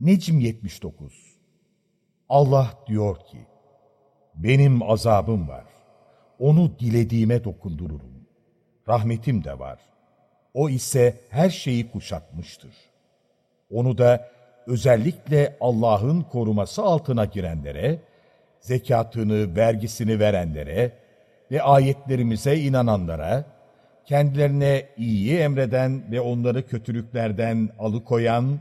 Necm 79 Allah diyor ki, Benim azabım var. Onu dilediğime dokundururum. Rahmetim de var. O ise her şeyi kuşatmıştır. Onu da özellikle Allah'ın koruması altına girenlere, zekatını, vergisini verenlere ve ayetlerimize inananlara, kendilerine iyiyi emreden ve onları kötülüklerden alıkoyan,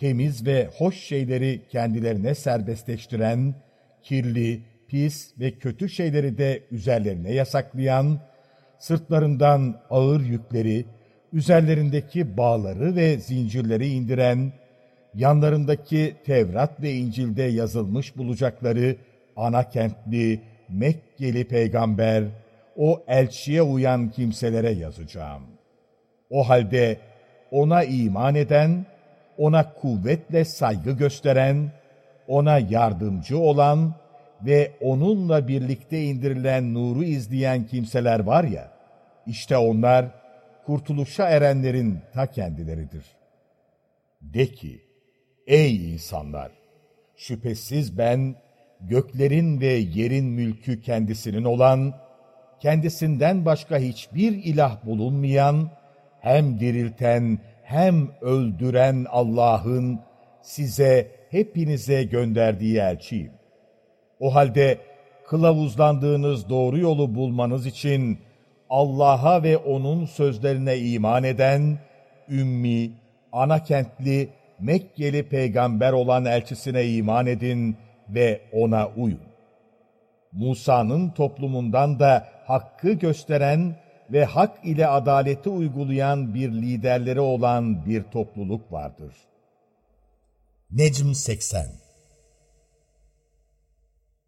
temiz ve hoş şeyleri kendilerine serbestleştiren, kirli, pis ve kötü şeyleri de üzerlerine yasaklayan, sırtlarından ağır yükleri, üzerlerindeki bağları ve zincirleri indiren, yanlarındaki Tevrat ve İncil'de yazılmış bulacakları ana kentli, Mekkeli peygamber, o elçiye uyan kimselere yazacağım. O halde ona iman eden, ona kuvvetle saygı gösteren, ona yardımcı olan ve onunla birlikte indirilen nuru izleyen kimseler var ya, işte onlar kurtuluşa erenlerin ta kendileridir. De ki, ey insanlar! Şüphesiz ben, göklerin ve yerin mülkü kendisinin olan, kendisinden başka hiçbir ilah bulunmayan, hem dirilten hem öldüren Allah'ın size, hepinize gönderdiği elçiyim. O halde kılavuzlandığınız doğru yolu bulmanız için Allah'a ve O'nun sözlerine iman eden, ümmi, ana kentli, Mekkeli peygamber olan elçisine iman edin ve ona uyun. Musa'nın toplumundan da hakkı gösteren ve hak ile adaleti uygulayan bir liderleri olan bir topluluk vardır. Necm 80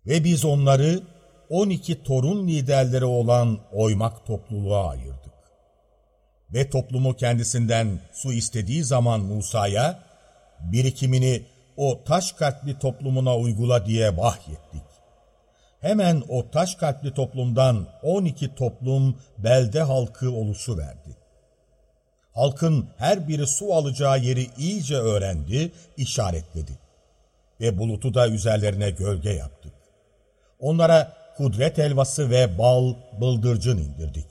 Ve biz onları 12 torun liderleri olan oymak topluluğa ayırdık. Ve toplumu kendisinden su istediği zaman Musa'ya, birikimini o taş kalpli toplumuna uygula diye vahyettik. Hemen o taş kalpli toplumdan 12 toplum belde halkı oluşu verdi. Halkın her biri su alacağı yeri iyice öğrendi, işaretledi. Ve bulutu da üzerlerine gölge yaptık. Onlara kudret elvası ve bal, bıldırcın indirdik.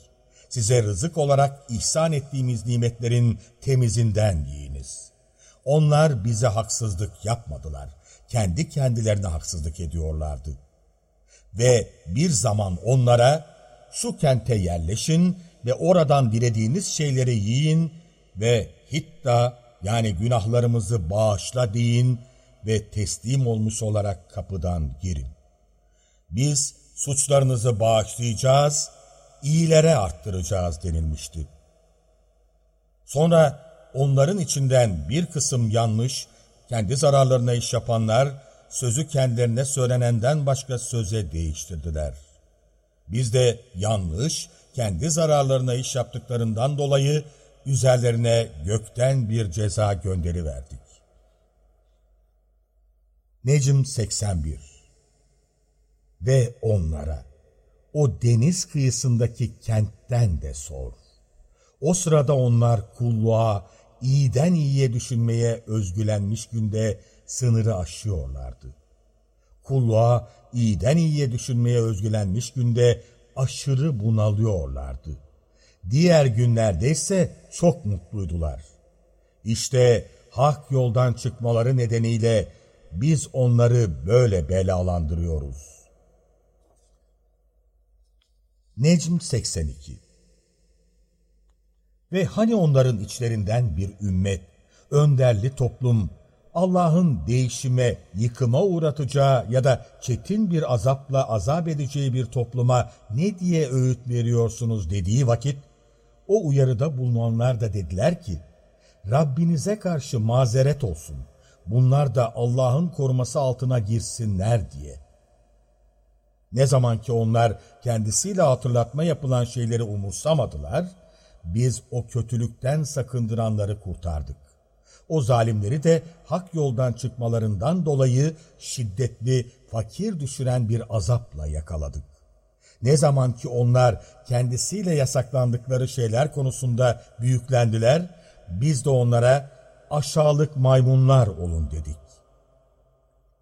Size rızık olarak ihsan ettiğimiz nimetlerin temizinden yiyiniz. Onlar bize haksızlık yapmadılar. Kendi kendilerine haksızlık ediyorlardı. Ve bir zaman onlara şu kente yerleşin ve oradan dilediğiniz şeyleri yiyin ve hitta yani günahlarımızı bağışla deyin ve teslim olmuş olarak kapıdan girin. Biz suçlarınızı bağışlayacağız, iyilere arttıracağız denilmişti. Sonra onların içinden bir kısım yanlış, kendi zararlarına iş yapanlar, sözü kendilerine söylenenden başka söze değiştirdiler. Biz de yanlış, kendi zararlarına iş yaptıklarından dolayı üzerlerine gökten bir ceza gönderiverdik. Necm 81 Ve onlara, o deniz kıyısındaki kentten de sor. O sırada onlar kulluğa, iyiden iyiye düşünmeye özgülenmiş günde sınırı aşıyorlardı. Kulluğa, iyiden iyiye düşünmeye özgülenmiş günde aşırı bunalıyorlardı. Diğer günlerde ise çok mutluydular. İşte hak yoldan çıkmaları nedeniyle biz onları böyle belalandırıyoruz. Necm 82 Ve hani onların içlerinden bir ümmet, önderli toplum, Allah'ın değişime, yıkıma uğratacağı ya da çetin bir azapla azap edeceği bir topluma ne diye öğüt veriyorsunuz dediği vakit, o uyarıda bulunanlar da dediler ki, Rabbinize karşı mazeret olsun, bunlar da Allah'ın koruması altına girsinler diye. Ne zaman ki onlar kendisiyle hatırlatma yapılan şeyleri umursamadılar, biz o kötülükten sakındıranları kurtardık. O zalimleri de hak yoldan çıkmalarından dolayı şiddetli, fakir düşüren bir azapla yakaladık. Ne zaman ki onlar kendisiyle yasaklandıkları şeyler konusunda büyüklendiler, biz de onlara aşağılık maymunlar olun dedik.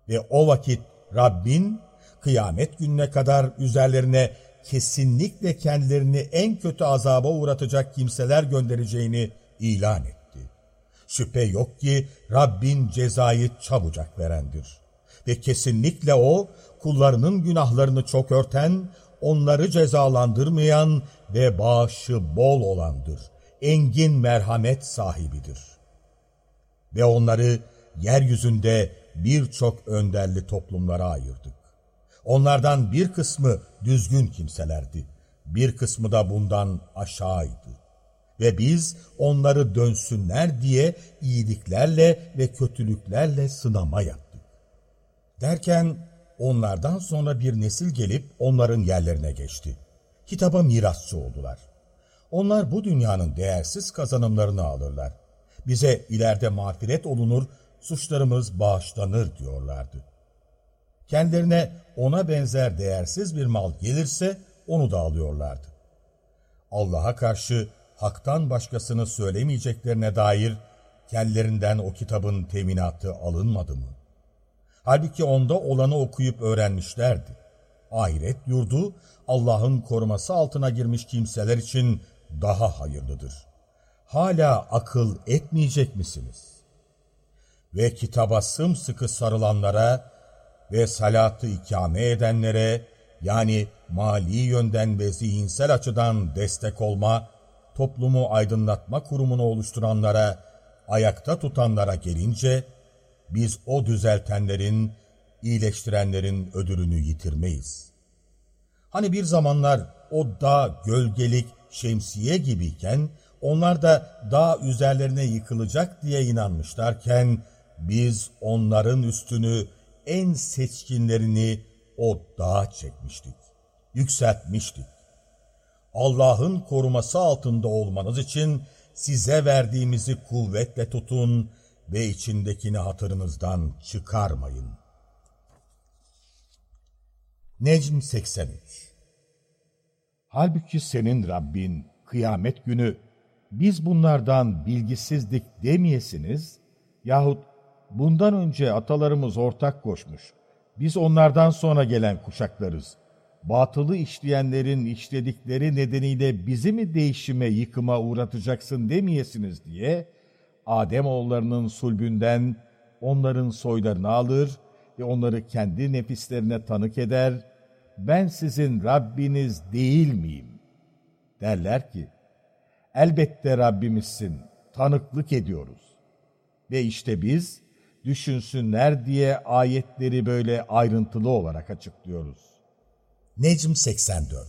Ve o vakit Rabbin kıyamet gününe kadar üzerlerine kesinlikle kendilerini en kötü azaba uğratacak kimseler göndereceğini ilan etti. Şüphe yok ki Rabbin cezayı çabucak verendir. Ve kesinlikle O, kullarının günahlarını çok örten, onları cezalandırmayan ve bağışı bol olandır. Engin merhamet sahibidir. Ve onları yeryüzünde birçok önderli toplumlara ayırdık. Onlardan bir kısmı düzgün kimselerdi. Bir kısmı da bundan aşağıydı. Ve biz onları dönsünler diye iyiliklerle ve kötülüklerle sınama yaptık. Derken onlardan sonra bir nesil gelip onların yerlerine geçti. Kitaba mirasçı oldular. Onlar bu dünyanın değersiz kazanımlarını alırlar. Bize ileride mağfiret olunur, suçlarımız bağışlanır diyorlardı. Kendilerine ona benzer değersiz bir mal gelirse onu da alıyorlardı. Allah'a karşı haktan başkasını söylemeyeceklerine dair kendilerinden o kitabın teminatı alınmadı mı? Halbuki onda olanı okuyup öğrenmişlerdi. Ahiret yurdu Allah'ın koruması altına girmiş kimseler için daha hayırlıdır. Hala akıl etmeyecek misiniz? Ve kitaba sımsıkı sarılanlara ve salatı ikame edenlere yani mali yönden ve zihinsel açıdan destek olma, toplumu aydınlatma kurumunu oluşturanlara, ayakta tutanlara gelince, biz o düzeltenlerin, iyileştirenlerin ödülünü yitirmeyiz. Hani bir zamanlar o dağ gölgelik şemsiye gibiyken, onlar da dağ üzerlerine yıkılacak diye inanmışlarken, biz onların üstünü en seçkinlerini o dağa çekmiştik, yükseltmiştik. Allah'ın koruması altında olmanız için size verdiğimizi kuvvetle tutun ve içindekini hatırınızdan çıkarmayın. Necm 83 Halbuki senin Rabbin kıyamet günü biz bunlardan bilgisizdik demeyesiniz yahut bundan önce atalarımız ortak koşmuş. Biz onlardan sonra gelen kuşaklarız. Batılı işleyenlerin işledikleri nedeniyle bizi mi değişime, yıkıma uğratacaksın demeyesiniz diye Adem oğullarının sulbünden onların soylarını alır ve onları kendi nefislerine tanık eder. Ben sizin Rabbiniz değil miyim? Derler ki, elbette Rabbimizsin, tanıklık ediyoruz. Ve işte biz, düşünsünler diye ayetleri böyle ayrıntılı olarak açıklıyoruz. Necm 84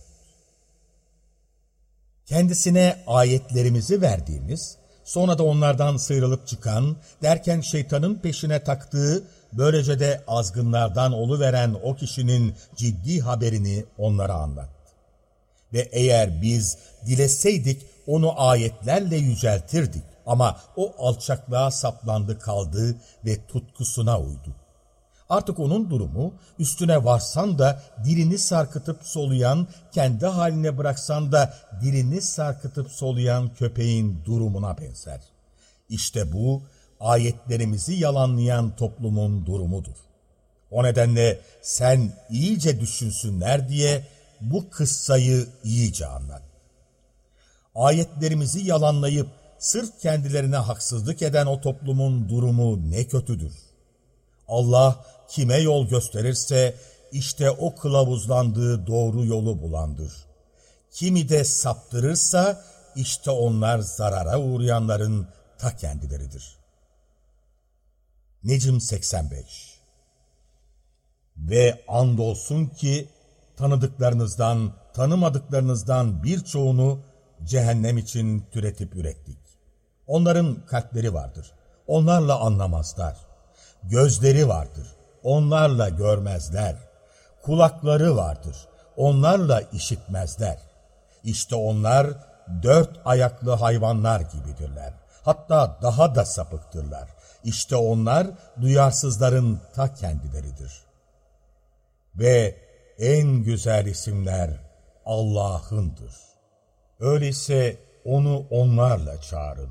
Kendisine ayetlerimizi verdiğimiz, sonra da onlardan sıyrılıp çıkan, derken şeytanın peşine taktığı, böylece de azgınlardan oluveren o kişinin ciddi haberini onlara anlat. Ve eğer biz dileseydik onu ayetlerle yüceltirdik. Ama o alçaklığa saplandı kaldı ve tutkusuna uydu. Artık onun durumu üstüne varsan da dilini sarkıtıp soluyan, kendi haline bıraksan da dilini sarkıtıp soluyan köpeğin durumuna benzer. İşte bu ayetlerimizi yalanlayan toplumun durumudur. O nedenle sen iyice düşünsünler diye bu kıssayı iyice anlat. Ayetlerimizi yalanlayıp sırf kendilerine haksızlık eden o toplumun durumu ne kötüdür. Allah kime yol gösterirse işte o kılavuzlandığı doğru yolu bulandır. Kimi de saptırırsa işte onlar zarara uğrayanların ta kendileridir. Necm 85 Ve andolsun ki tanıdıklarınızdan, tanımadıklarınızdan birçoğunu cehennem için türetip ürettik. Onların kalpleri vardır. Onlarla anlamazlar. Gözleri vardır. Onlarla görmezler. Kulakları vardır. Onlarla işitmezler. İşte onlar dört ayaklı hayvanlar gibidirler. Hatta daha da sapıktırlar. İşte onlar duyarsızların ta kendileridir. Ve en güzel isimler Allah'ındır. Öyleyse onu onlarla çağırın.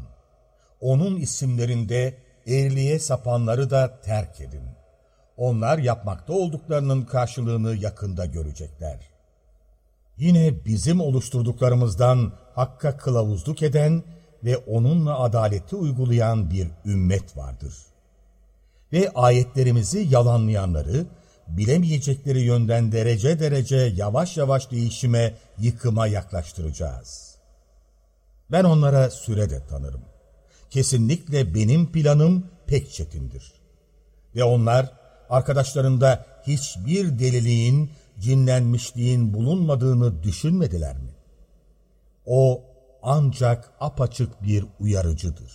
Onun isimlerinde eğriliğe sapanları da terk edin. Onlar yapmakta olduklarının karşılığını yakında görecekler. Yine bizim oluşturduklarımızdan Hakk'a kılavuzluk eden ve onunla adaleti uygulayan bir ümmet vardır. Ve ayetlerimizi yalanlayanları, bilemeyecekleri yönden derece derece yavaş yavaş değişime, yıkıma yaklaştıracağız. Ben onlara süre de tanırım. Kesinlikle benim planım pek çetindir. Ve onlar arkadaşlarında hiçbir deliliğin, cinlenmişliğin bulunmadığını düşünmediler mi? O ancak apaçık bir uyarıcıdır.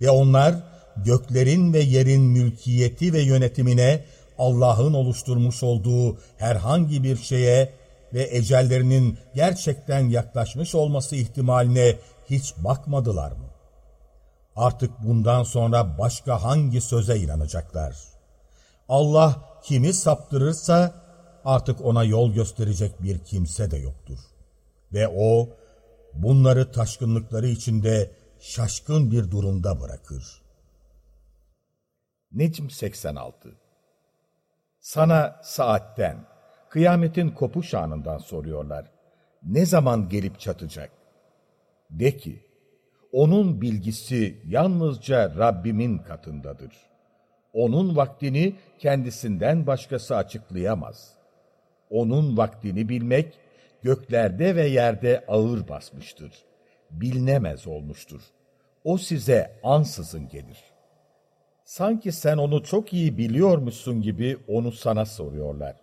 Ve onlar göklerin ve yerin mülkiyeti ve yönetimine Allah'ın oluşturmuş olduğu herhangi bir şeye ve ecellerinin gerçekten yaklaşmış olması ihtimaline hiç bakmadılar mı? Artık bundan sonra başka hangi söze inanacaklar? Allah kimi saptırırsa artık ona yol gösterecek bir kimse de yoktur. Ve o bunları taşkınlıkları içinde şaşkın bir durumda bırakır. Necm 86 Sana saatten, kıyametin kopuş anından soruyorlar. Ne zaman gelip çatacak? De ki, onun bilgisi yalnızca Rabbimin katındadır. Onun vaktini kendisinden başkası açıklayamaz. Onun vaktini bilmek, göklerde ve yerde ağır basmıştır. Bilinemez olmuştur. O size ansızın gelir. Sanki sen onu çok iyi biliyormuşsun gibi onu sana soruyorlar.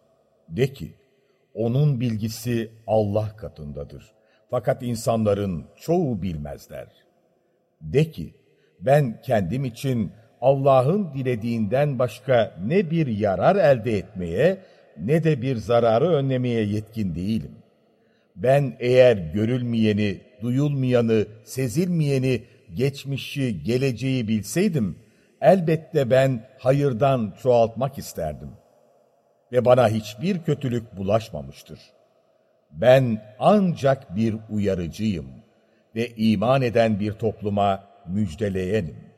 De ki, onun bilgisi Allah katındadır. Fakat insanların çoğu bilmezler. De ki, ben kendim için Allah'ın dilediğinden başka ne bir yarar elde etmeye ne de bir zararı önlemeye yetkin değilim. Ben eğer görülmeyeni, duyulmayanı, sezilmeyeni, geçmişi, geleceği bilseydim, elbette ben hayırdan çoğaltmak isterdim. Ve bana hiçbir kötülük bulaşmamıştır. Ben ancak bir uyarıcıyım ve iman eden bir topluma müjdeleyenim.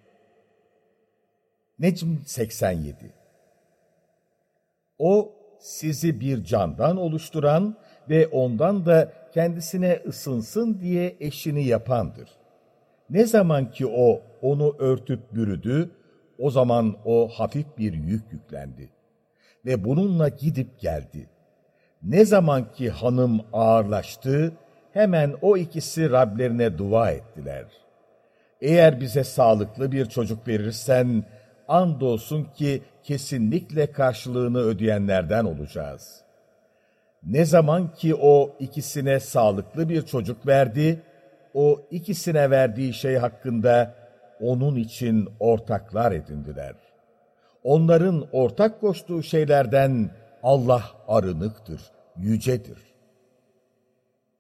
Necm 87 O, sizi bir candan oluşturan ve ondan da kendisine ısınsın diye eşini yapandır. Ne zaman ki o onu örtüp bürüdü, o zaman o hafif bir yük yüklendi ve bununla gidip geldi. Ne zaman ki hanım ağırlaştı, hemen o ikisi Rablerine dua ettiler. Eğer bize sağlıklı bir çocuk verirsen, andolsun ki kesinlikle karşılığını ödeyenlerden olacağız. Ne zaman ki o ikisine sağlıklı bir çocuk verdi, o ikisine verdiği şey hakkında onun için ortaklar edindiler. Onların ortak koştuğu şeylerden Allah arınıktır, yücedir.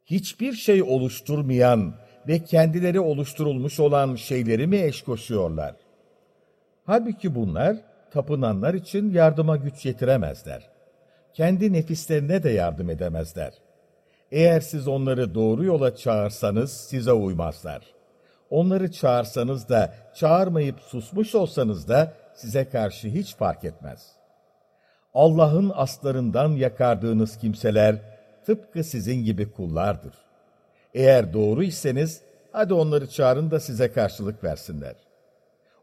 Hiçbir şey oluşturmayan ve kendileri oluşturulmuş olan şeyleri mi eş koşuyorlar? Halbuki bunlar tapınanlar için yardıma güç yetiremezler. Kendi nefislerine de yardım edemezler. Eğer siz onları doğru yola çağırsanız size uymazlar. Onları çağırsanız da, çağırmayıp susmuş olsanız da size karşı hiç fark etmez. Allah'ın aslarından yakardığınız kimseler tıpkı sizin gibi kullardır. Eğer doğru iseniz, hadi onları çağırın da size karşılık versinler.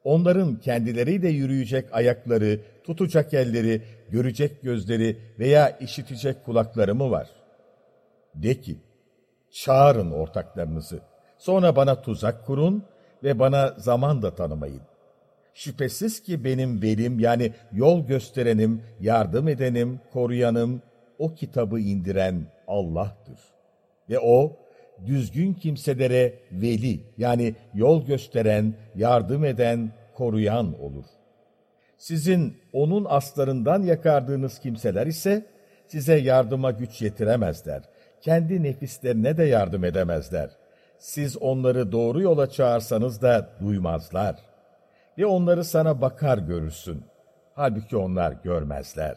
Onların kendileriyle yürüyecek ayakları, tutacak elleri, görecek gözleri veya işitecek kulakları mı var? De ki, çağırın ortaklarınızı, sonra bana tuzak kurun ve bana zaman da tanımayın. Şüphesiz ki benim velim yani yol gösterenim, yardım edenim, koruyanım, o kitabı indiren Allah'tır. Ve o, düzgün kimselere veli yani yol gösteren, yardım eden, koruyan olur. Sizin onun aslarından yakardığınız kimseler ise size yardıma güç yetiremezler. Kendi nefislerine de yardım edemezler. Siz onları doğru yola çağırsanız da duymazlar. Ve onları sana bakar görürsün. Halbuki onlar görmezler.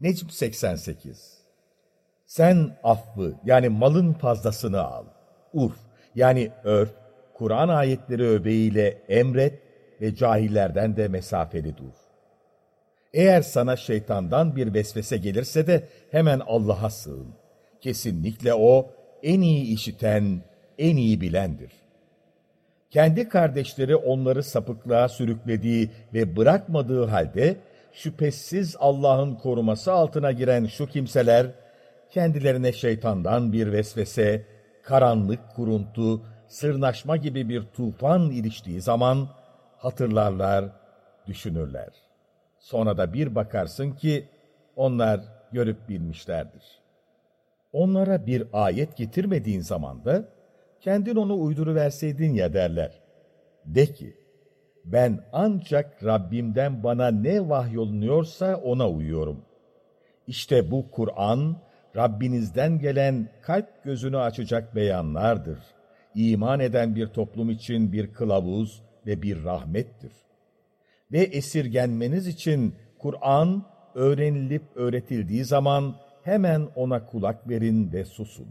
Necm 88 Sen affı yani malın fazlasını al. Urf yani örf, Kur'an ayetleri öbeğiyle emret ve cahillerden de mesafeli dur. Eğer sana şeytandan bir vesvese gelirse de hemen Allah'a sığın. Kesinlikle O en iyi işiten, en iyi bilendir. Kendi kardeşleri onları sapıklığa sürüklediği ve bırakmadığı halde şüphesiz Allah'ın koruması altına giren şu kimseler, kendilerine şeytandan bir vesvese, karanlık kuruntu, sırnaşma gibi bir tufan iliştiği zaman hatırlarlar, düşünürler. Sonra da bir bakarsın ki onlar görüp bilmişlerdir. Onlara bir ayet getirmediğin zaman da kendin onu uyduruverseydin ya derler. De ki, ben ancak Rabbimden bana ne vahyolunuyorsa ona uyuyorum. İşte bu Kur'an, Rabbinizden gelen kalp gözünü açacak beyanlardır. İman eden bir toplum için bir kılavuz ve bir rahmettir. Ve esirgenmeniz için Kur'an öğrenilip öğretildiği zaman hemen ona kulak verin ve susun.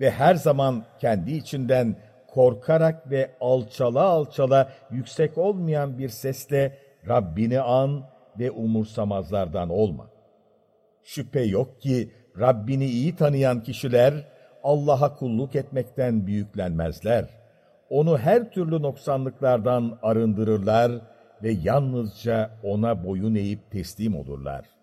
Ve her zaman kendi içinden korkarak ve alçala alçala yüksek olmayan bir sesle Rabbini an ve umursamazlardan olma. Şüphe yok ki Rabbini iyi tanıyan kişiler Allah'a kulluk etmekten büyüklenmezler. Onu her türlü noksanlıklardan arındırırlar ve yalnızca ona boyun eğip teslim olurlar.